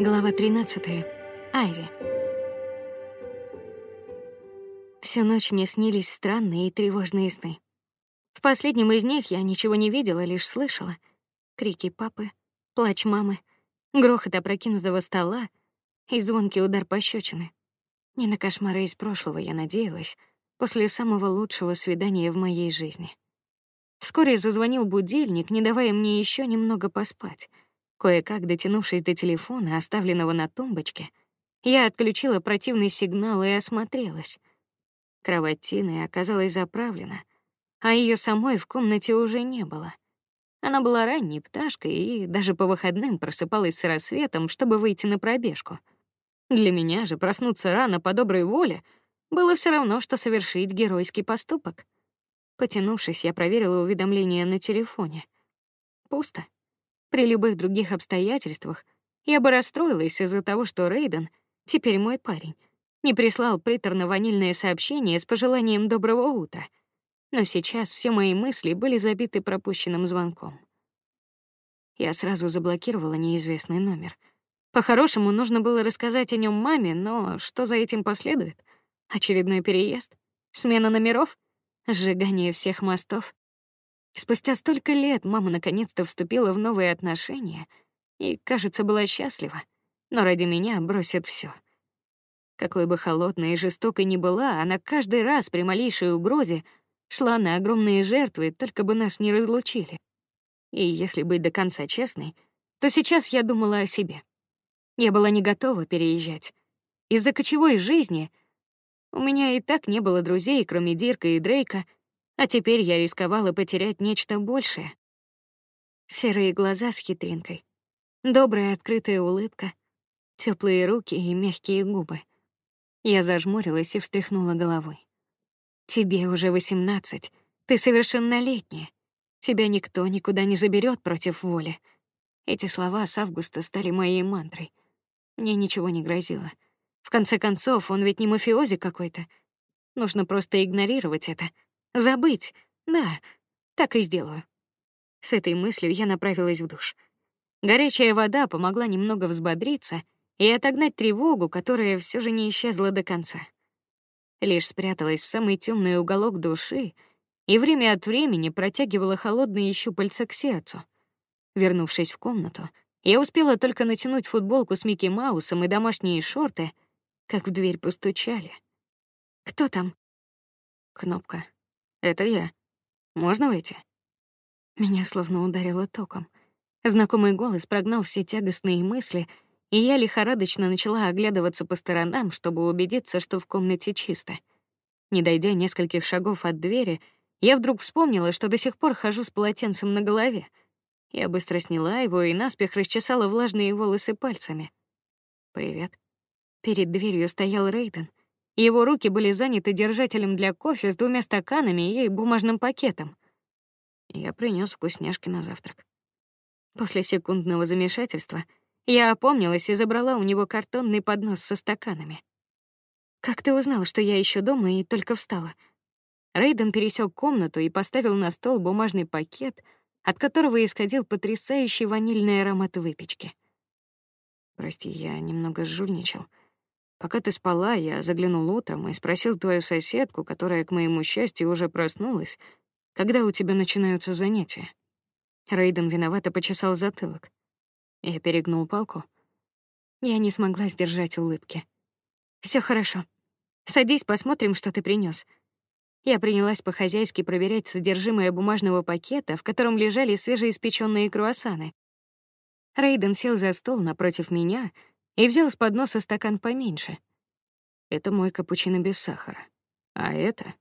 Глава 13. Айви. Всю ночь мне снились странные и тревожные сны. В последнем из них я ничего не видела, лишь слышала крики папы, плач мамы, грохот опрокинутого стола и звонкий удар пощечины. Не на кошмары из прошлого я надеялась, после самого лучшего свидания в моей жизни. Вскоре зазвонил будильник, не давая мне еще немного поспать. Кое-как дотянувшись до телефона, оставленного на тумбочке, я отключила противный сигнал и осмотрелась. Кровать Тины оказалась заправлена, а ее самой в комнате уже не было. Она была ранней пташкой и даже по выходным просыпалась с рассветом, чтобы выйти на пробежку. Для меня же проснуться рано по доброй воле было все равно, что совершить геройский поступок. Потянувшись, я проверила уведомления на телефоне. Пусто. При любых других обстоятельствах я бы расстроилась из-за того, что Рейден, теперь мой парень, не прислал приторно-ванильное сообщение с пожеланием доброго утра. Но сейчас все мои мысли были забиты пропущенным звонком. Я сразу заблокировала неизвестный номер. По-хорошему нужно было рассказать о нем маме, но что за этим последует? Очередной переезд, смена номеров, сжигание всех мостов. Спустя столько лет мама наконец-то вступила в новые отношения и, кажется, была счастлива, но ради меня бросит все. Какой бы холодной и жестокой ни была, она каждый раз при малейшей угрозе шла на огромные жертвы, только бы нас не разлучили. И если быть до конца честной, то сейчас я думала о себе. Я была не готова переезжать. Из-за кочевой жизни у меня и так не было друзей, кроме Дирка и Дрейка — а теперь я рисковала потерять нечто большее. Серые глаза с хитринкой, добрая открытая улыбка, теплые руки и мягкие губы. Я зажмурилась и встряхнула головой. Тебе уже восемнадцать, ты совершеннолетняя. Тебя никто никуда не заберет против воли. Эти слова с августа стали моей мантрой. Мне ничего не грозило. В конце концов, он ведь не мафиози какой-то. Нужно просто игнорировать это. Забыть. Да, так и сделаю. С этой мыслью я направилась в душ. Горячая вода помогла немного взбодриться и отогнать тревогу, которая все же не исчезла до конца. Лишь спряталась в самый темный уголок души и время от времени протягивала холодные щупальца к сердцу. Вернувшись в комнату, я успела только натянуть футболку с Микки Маусом и домашние шорты, как в дверь постучали. Кто там? Кнопка. Это я. Можно войти? Меня словно ударило током. Знакомый голос прогнал все тягостные мысли, и я лихорадочно начала оглядываться по сторонам, чтобы убедиться, что в комнате чисто. Не дойдя нескольких шагов от двери, я вдруг вспомнила, что до сих пор хожу с полотенцем на голове. Я быстро сняла его и наспех расчесала влажные волосы пальцами. Привет. Перед дверью стоял Рейден. Его руки были заняты держателем для кофе с двумя стаканами и бумажным пакетом. Я принес вкусняшки на завтрак. После секундного замешательства я опомнилась и забрала у него картонный поднос со стаканами. Как ты узнал, что я еще дома и только встала? Рейден пересек комнату и поставил на стол бумажный пакет, от которого исходил потрясающий ванильный аромат выпечки. Прости, я немного жульничал. Пока ты спала, я заглянул утром и спросил твою соседку, которая, к моему счастью, уже проснулась, когда у тебя начинаются занятия. Рейден виновато почесал затылок. Я перегнул палку. Я не смогла сдержать улыбки. Все хорошо. Садись, посмотрим, что ты принес. Я принялась по-хозяйски проверять содержимое бумажного пакета, в котором лежали свежеиспечённые круассаны. Рейден сел за стол напротив меня и взял с подноса стакан поменьше. Это мой капучино без сахара. А это?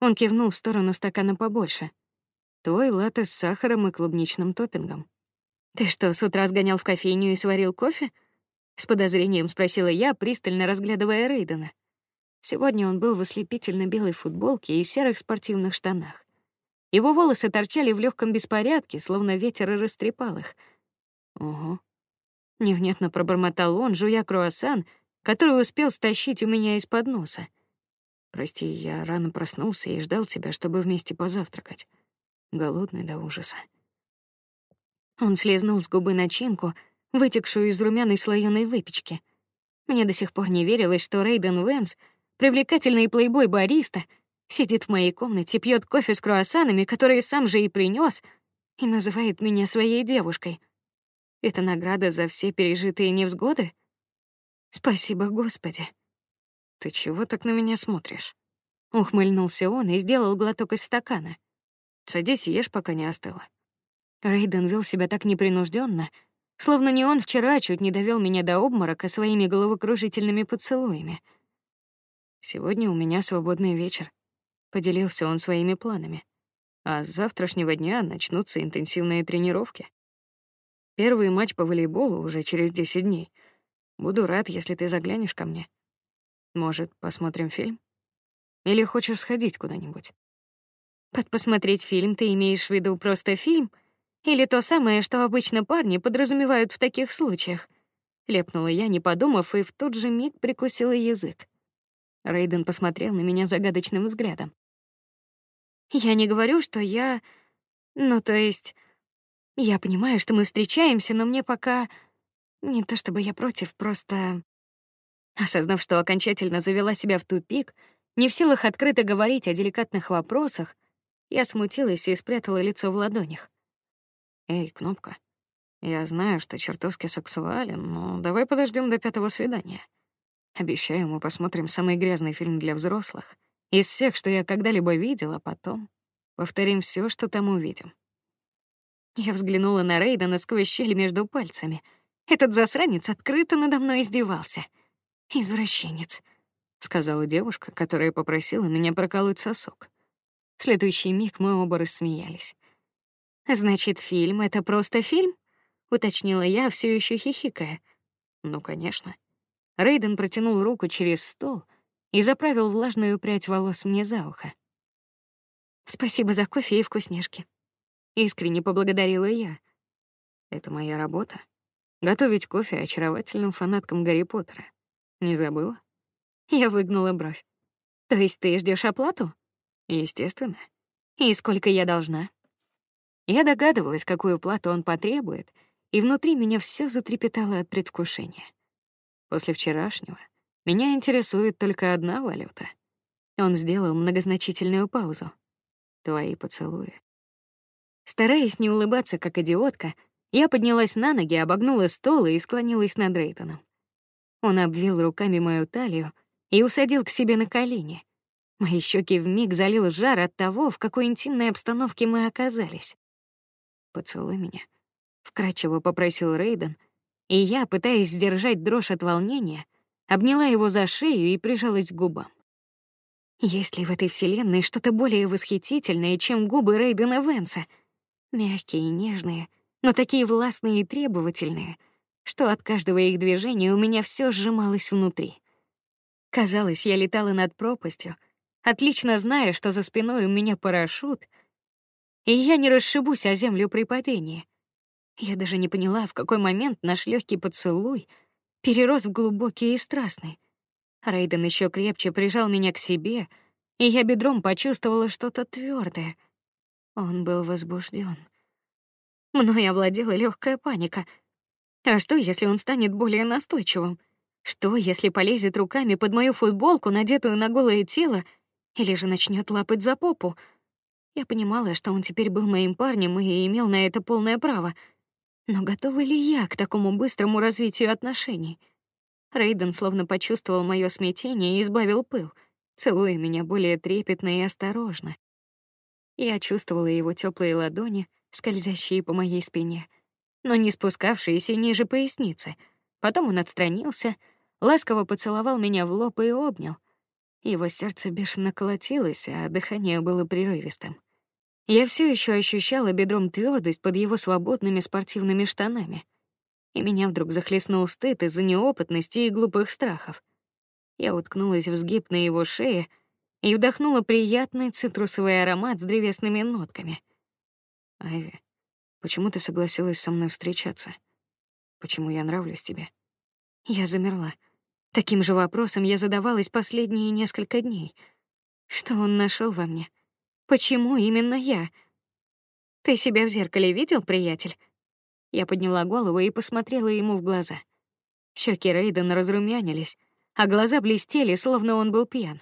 Он кивнул в сторону стакана побольше. Твой латте с сахаром и клубничным топпингом. Ты что, с утра сгонял в кофейню и сварил кофе? С подозрением спросила я, пристально разглядывая Рейдена. Сегодня он был в ослепительно белой футболке и серых спортивных штанах. Его волосы торчали в легком беспорядке, словно ветер растрепал их. Ого, Невнятно пробормотал он, жуя круассан, который успел стащить у меня из-под носа. Прости, я рано проснулся и ждал тебя, чтобы вместе позавтракать. Голодный до ужаса. Он слезнул с губы начинку, вытекшую из румяной слоёной выпечки. Мне до сих пор не верилось, что Рейден Венс, привлекательный плейбой-бариста, сидит в моей комнате, пьет кофе с круассанами, которые сам же и принес, и называет меня своей девушкой. Это награда за все пережитые невзгоды? Спасибо, Господи. Ты чего так на меня смотришь? Ухмыльнулся он и сделал глоток из стакана. Садись ешь, пока не остыло. Рейден вел себя так непринужденно, словно не он вчера чуть не довел меня до обморока своими головокружительными поцелуями. Сегодня у меня свободный вечер, поделился он своими планами. А с завтрашнего дня начнутся интенсивные тренировки. Первый матч по волейболу уже через 10 дней. Буду рад, если ты заглянешь ко мне. Может, посмотрим фильм? Или хочешь сходить куда-нибудь? Под посмотреть фильм ты имеешь в виду просто фильм или то самое, что обычно парни подразумевают в таких случаях? Лепнула я, не подумав, и в тот же миг прикусила язык. Рейден посмотрел на меня загадочным взглядом. Я не говорю, что я, ну то есть, я понимаю, что мы встречаемся, но мне пока не то чтобы я против, просто осознав, что окончательно завела себя в тупик, не в силах открыто говорить о деликатных вопросах, я смутилась и спрятала лицо в ладонях. Эй, кнопка. Я знаю, что чертовски сексуален, но давай подождем до пятого свидания. Обещаю, мы посмотрим самый грязный фильм для взрослых из всех, что я когда-либо видела, потом повторим все, что там увидим. Я взглянула на Рейдена сквозь щель между пальцами. Этот засранец открыто надо мной издевался. Извращенец, сказала девушка, которая попросила меня проколоть сосок. В следующий миг мы оба рассмеялись. Значит, фильм это просто фильм? уточнила я, все еще хихикая. Ну, конечно. Рейден протянул руку через стол и заправил влажную прядь волос мне за ухо. Спасибо за кофе и вкусняшки. Искренне поблагодарила я. Это моя работа. Готовить кофе очаровательным фанаткам Гарри Поттера. Не забыла? Я выгнула бровь. То есть ты ждешь оплату? Естественно. И сколько я должна? Я догадывалась, какую плату он потребует, и внутри меня все затрепетало от предвкушения. После вчерашнего меня интересует только одна валюта. Он сделал многозначительную паузу. Твои поцелуи. Стараясь не улыбаться, как идиотка, я поднялась на ноги, обогнула стол и склонилась над Рейтоном. Он обвил руками мою талию и усадил к себе на колени. Мои щеки вмиг залил жар от того, в какой интимной обстановке мы оказались. Поцелуй меня, вкрадчиво попросил Рейден, и я, пытаясь сдержать дрожь от волнения, обняла его за шею и прижалась к губам. Есть ли в этой вселенной что-то более восхитительное, чем губы Рейдена Венса? Мягкие и нежные, но такие властные и требовательные, что от каждого их движения у меня все сжималось внутри. Казалось, я летала над пропастью, отлично зная, что за спиной у меня парашют, и я не расшибусь о землю при падении. Я даже не поняла, в какой момент наш легкий поцелуй перерос в глубокий и страстный. Рейден еще крепче прижал меня к себе, и я бедром почувствовала что-то твердое. Он был возбужден. Мной овладела легкая паника. А что, если он станет более настойчивым? Что, если полезет руками под мою футболку, надетую на голое тело, или же начнет лапать за попу? Я понимала, что он теперь был моим парнем и имел на это полное право — но готова ли я к такому быстрому развитию отношений? Рейден словно почувствовал мое смятение и избавил пыл, целуя меня более трепетно и осторожно. Я чувствовала его теплые ладони, скользящие по моей спине, но не спускавшиеся ниже поясницы. Потом он отстранился, ласково поцеловал меня в лоб и обнял. Его сердце бешено колотилось, а дыхание было прерывистым. Я все еще ощущала бедром твердость под его свободными спортивными штанами, и меня вдруг захлестнул стыд из-за неопытности и глупых страхов. Я уткнулась в сгиб на его шее и вдохнула приятный цитрусовый аромат с древесными нотками. Айви, почему ты согласилась со мной встречаться? Почему я нравлюсь тебе? Я замерла. Таким же вопросом я задавалась последние несколько дней. Что он нашел во мне? Почему именно я? Ты себя в зеркале видел, приятель? Я подняла голову и посмотрела ему в глаза. Щеки Рейдена разрумянились, а глаза блестели, словно он был пьян.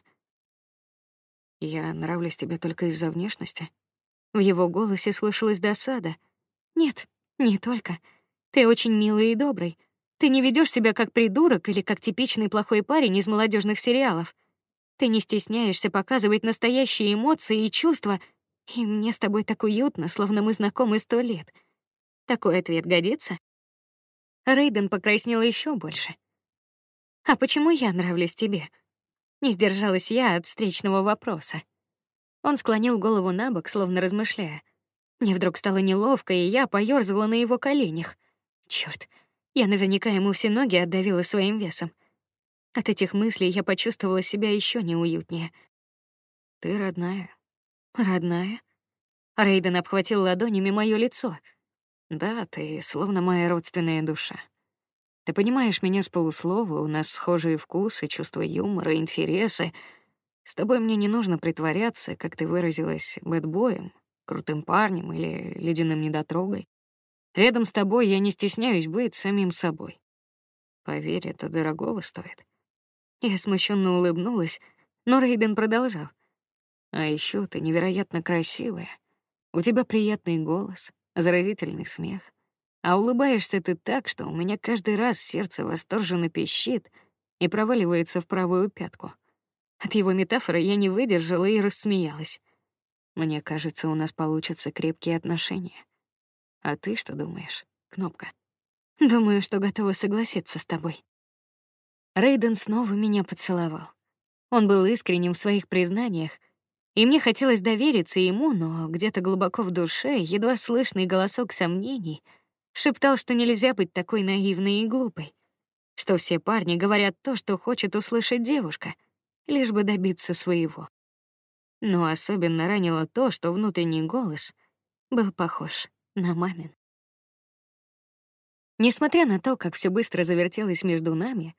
Я нравлюсь тебе только из-за внешности. В его голосе слышалась досада. Нет, не только. Ты очень милый и добрый. Ты не ведешь себя как придурок или как типичный плохой парень из молодежных сериалов. Ты не стесняешься показывать настоящие эмоции и чувства, и мне с тобой так уютно, словно мы знакомы сто лет. Такой ответ годится? Рейден покраснел еще больше. А почему я нравлюсь тебе? Не сдержалась я от встречного вопроса. Он склонил голову набок, словно размышляя. Мне вдруг стало неловко, и я поёрзала на его коленях. Черт, я наверняка ему все ноги отдавила своим весом. От этих мыслей я почувствовала себя еще неуютнее. Ты родная. Родная? Рейден обхватил ладонями моё лицо. Да, ты словно моя родственная душа. Ты понимаешь меня с полуслова, у нас схожие вкусы, чувство юмора, интересы. С тобой мне не нужно притворяться, как ты выразилась, бэтбоем, крутым парнем или ледяным недотрогой. Рядом с тобой я не стесняюсь быть самим собой. Поверь, это дорогого стоит. Я смущенно улыбнулась, но Рейден продолжал. А еще ты невероятно красивая. У тебя приятный голос, заразительный смех. А улыбаешься ты так, что у меня каждый раз сердце восторженно пищит и проваливается в правую пятку. От его метафоры я не выдержала и рассмеялась. Мне кажется, у нас получатся крепкие отношения. А ты что думаешь, Кнопка? Думаю, что готова согласиться с тобой. Рейден снова меня поцеловал. Он был искренним в своих признаниях, и мне хотелось довериться ему, но где-то глубоко в душе едва слышный голосок сомнений шептал, что нельзя быть такой наивной и глупой, что все парни говорят то, что хочет услышать девушка, лишь бы добиться своего. Но особенно ранило то, что внутренний голос был похож на мамин. Несмотря на то, как все быстро завертелось между нами,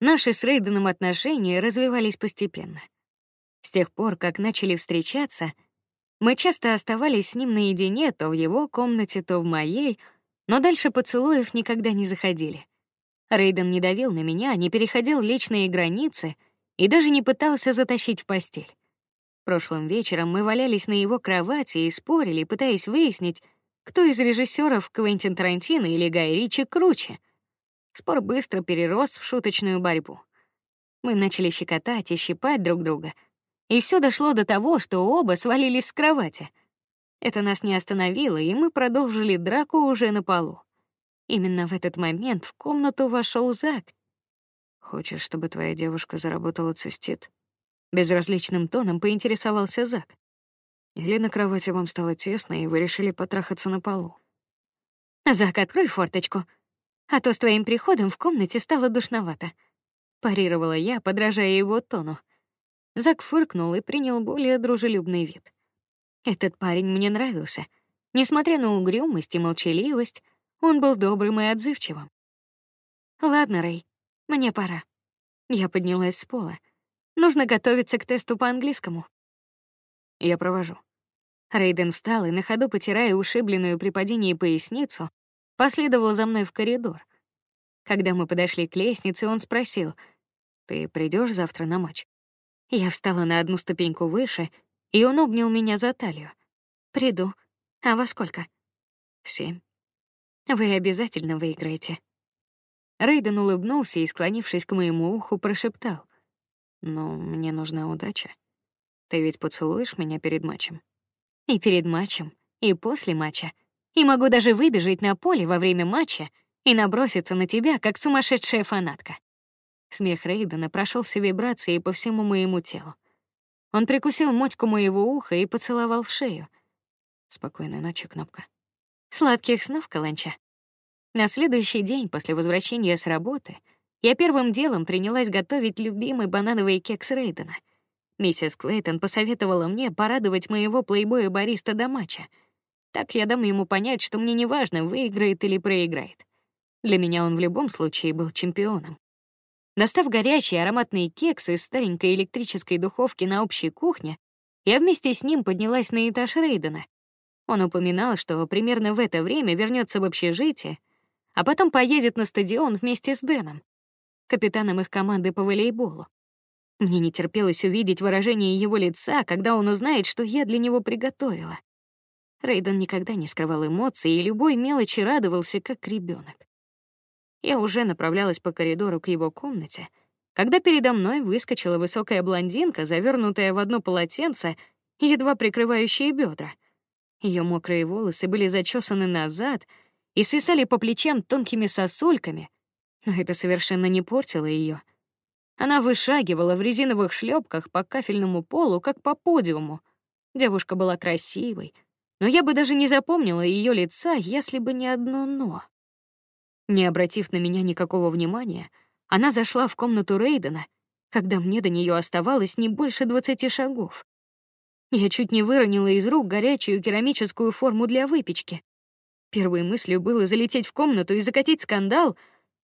Наши с Рейденом отношения развивались постепенно. С тех пор, как начали встречаться, мы часто оставались с ним наедине, то в его комнате, то в моей, но дальше поцелуев никогда не заходили. Рейден не давил на меня, не переходил личные границы и даже не пытался затащить в постель. Прошлым вечером мы валялись на его кровати и спорили, пытаясь выяснить, кто из режиссеров Квентин Тарантино или Гай Ричи круче. Спор быстро перерос в шуточную борьбу. Мы начали щекотать и щипать друг друга, и все дошло до того, что оба свалились с кровати. Это нас не остановило, и мы продолжили драку уже на полу. Именно в этот момент в комнату вошел Зак. Хочешь, чтобы твоя девушка заработала цистит? Безразличным тоном поинтересовался Зак. Или на кровати вам стало тесно, и вы решили потрахаться на полу? Зак, открой форточку, а то с твоим приходом в комнате стало душновато. Парировала я, подражая его тону. Зак фыркнул и принял более дружелюбный вид. Этот парень мне нравился. Несмотря на угрюмость и молчаливость, он был добрым и отзывчивым. Ладно, Рэй, мне пора. Я поднялась с пола. Нужно готовиться к тесту по английскому. Я провожу. Рейден встал и на ходу, потирая ушибленную при падении поясницу, последовал за мной в коридор. Когда мы подошли к лестнице, он спросил: "Ты придешь завтра на матч?" Я встала на одну ступеньку выше, и он обнял меня за талию. "Приду. А во сколько?" "В семь." "Вы обязательно выиграете." Рейден улыбнулся и, склонившись к моему уху, прошептал: "Но мне нужна удача. Ты ведь поцелуешь меня перед матчем?" "И перед матчем, и после матча." и могу даже выбежать на поле во время матча и наброситься на тебя, как сумасшедшая фанатка. Смех Рейдена прошелся вибрацией по всему моему телу. Он прикусил мочку моего уха и поцеловал в шею. Спокойной ночи, кнопка. Сладких снов, Каланча. На следующий день после возвращения с работы я первым делом принялась готовить любимый банановый кекс Рейдена. Миссис Клейтон посоветовала мне порадовать моего плейбоя бариста до матча — так я дам ему понять, что мне не важно, выиграет или проиграет. Для меня он в любом случае был чемпионом. Достав горячий ароматный кекс из старенькой электрической духовки на общей кухне, я вместе с ним поднялась на этаж Рейдена. Он упоминал, что примерно в это время вернется в общежитие, а потом поедет на стадион вместе с Дэном, капитаном их команды по волейболу. Мне не терпелось увидеть выражение его лица, когда он узнает, что я для него приготовила. Рейден никогда не скрывал эмоций и любой мелочи радовался, как ребенок. Я уже направлялась по коридору к его комнате, когда передо мной выскочила высокая блондинка, завернутая в одно полотенце, едва прикрывающее бедра. Ее мокрые волосы были зачесаны назад — и свисали по плечам тонкими сосульками, но это совершенно не портило ее. Она вышагивала в резиновых шлепках по кафельному полу, как по подиуму. Девушка была красивой, но я бы даже не запомнила ее лица, если бы не одно но. Не обратив на меня никакого внимания, она зашла в комнату Рейдена, когда мне до нее оставалось не больше двадцати шагов. Я чуть не выронила из рук горячую керамическую форму для выпечки. Первой мыслью было залететь в комнату и закатить скандал,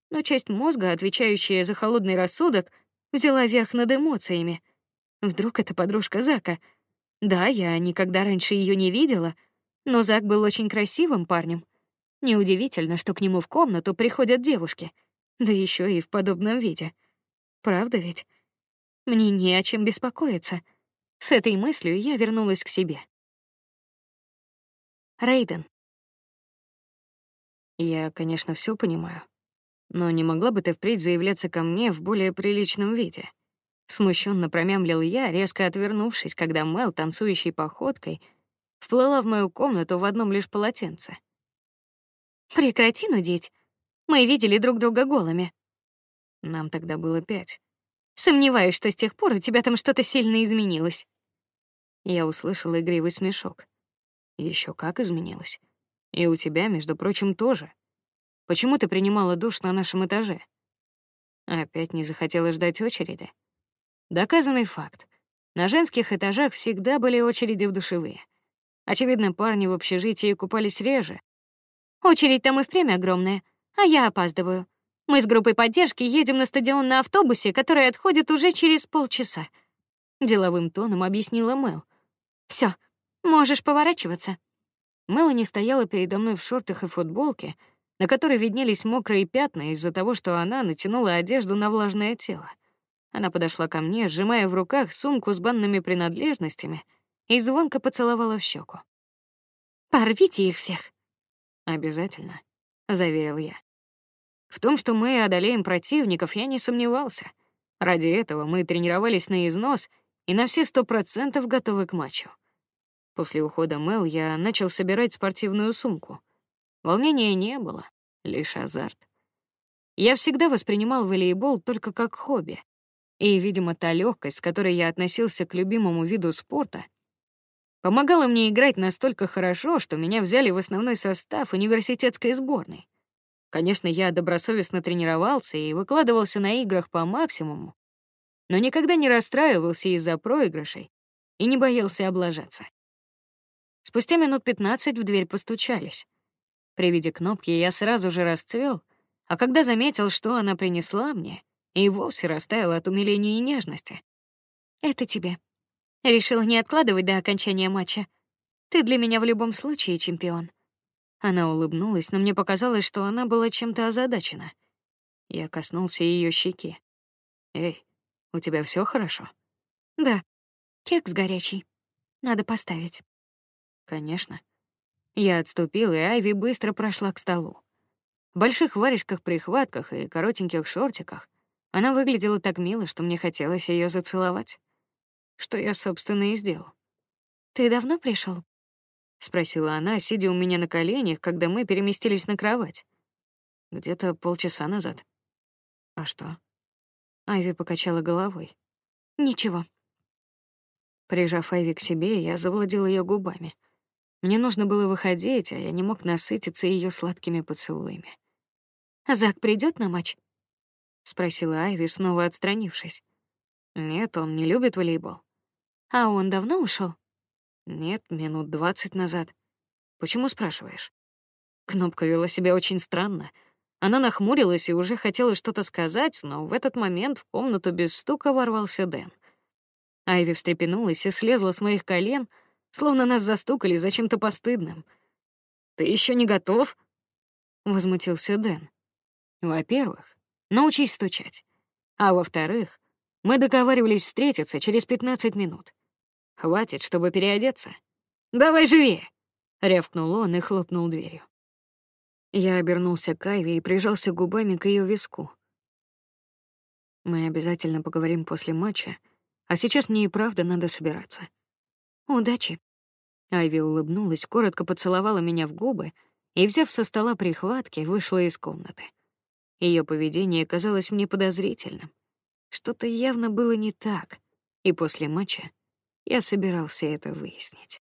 но часть мозга, отвечающая за холодный рассудок, взяла верх над эмоциями. Вдруг это подружка Зака? Да, я никогда раньше ее не видела, но Зак был очень красивым парнем. Неудивительно, что к нему в комнату приходят девушки, да еще и в подобном виде. Правда ведь? Мне не о чем беспокоиться. С этой мыслью я вернулась к себе. Рейден. Я, конечно, все понимаю, но не могла бы ты впредь заявляться ко мне в более приличном виде? Смущенно промямлил я, резко отвернувшись, когда Мел, танцующей походкой, вплыла в мою комнату в одном лишь полотенце. Прекрати нудить. Мы видели друг друга голыми. Нам тогда было пять. Сомневаюсь, что с тех пор у тебя там что-то сильно изменилось. Я услышала игривый смешок. Еще как изменилось. И у тебя, между прочим, тоже. Почему ты принимала душ на нашем этаже? Опять не захотела ждать очереди. Доказанный факт. На женских этажах всегда были очереди в душевые. Очевидно, парни в общежитии купались реже. Очередь там и впрямь огромная, а я опаздываю. Мы с группой поддержки едем на стадион на автобусе, который отходит уже через полчаса. Деловым тоном объяснила Мэл. Все, можешь поворачиваться. Мелани стояла передо мной в шортах и футболке, на которой виднелись мокрые пятна из-за того, что она натянула одежду на влажное тело. Она подошла ко мне, сжимая в руках сумку с банными принадлежностями, и звонко поцеловала в щеку. Порвите их всех. Обязательно, заверил я. В том, что мы одолеем противников, я не сомневался. Ради этого мы тренировались на износ и на все сто процентов готовы к матчу. После ухода Мел я начал собирать спортивную сумку. Волнения не было, лишь азарт. Я всегда воспринимал волейбол только как хобби, и, видимо, та легкость, с которой я относился к любимому виду спорта, помогала мне играть настолько хорошо, что меня взяли в основной состав университетской сборной. Конечно, я добросовестно тренировался и выкладывался на играх по максимуму, но никогда не расстраивался из-за проигрышей и не боялся облажаться. Спустя минут пятнадцать в дверь постучались. При виде кнопки я сразу же расцвел, а когда заметил, что она принесла мне, и вовсе растаял от умиления и нежности. Это тебе. Решила не откладывать до окончания матча. Ты для меня в любом случае чемпион. Она улыбнулась, но мне показалось, что она была чем-то озадачена. Я коснулся ее щеки. Эй, у тебя все хорошо? Да. Кекс горячий. Надо поставить. Конечно. Я отступил, и Айви быстро прошла к столу. В больших варежках-прихватках и коротеньких шортиках она выглядела так мило, что мне хотелось ее зацеловать. Что я, собственно, и сделал. Ты давно пришел? спросила она, сидя у меня на коленях, когда мы переместились на кровать. Где-то полчаса назад. А что? Айви покачала головой. Ничего. Прижав Айви к себе, я завладел ее губами. Мне нужно было выходить, а я не мог насытиться ее сладкими поцелуями. Зак придет на матч? спросила Айви, снова отстранившись. Нет, он не любит волейбол. А он давно ушел? Нет, минут двадцать назад. Почему спрашиваешь? Кнопка вела себя очень странно. Она нахмурилась и уже хотела что-то сказать, но в этот момент в комнату без стука ворвался Дэн. Айви встрепенулась и слезла с моих колен, словно нас застукали за чем-то постыдным. Ты еще не готов? возмутился Дэн. Во-первых, научись стучать. А во-вторых, мы договаривались встретиться через 15 минут. Хватит, чтобы переодеться. Давай живее, рявкнул он и хлопнул дверью. Я обернулся к Айве и прижался губами к ее виску. Мы обязательно поговорим после матча, а сейчас мне и правда надо собираться. Удачи. Айви улыбнулась, коротко поцеловала меня в губы и, взяв со стола прихватки, вышла из комнаты. Ее поведение казалось мне подозрительным. Что-то явно было не так, и после матча я собирался это выяснить.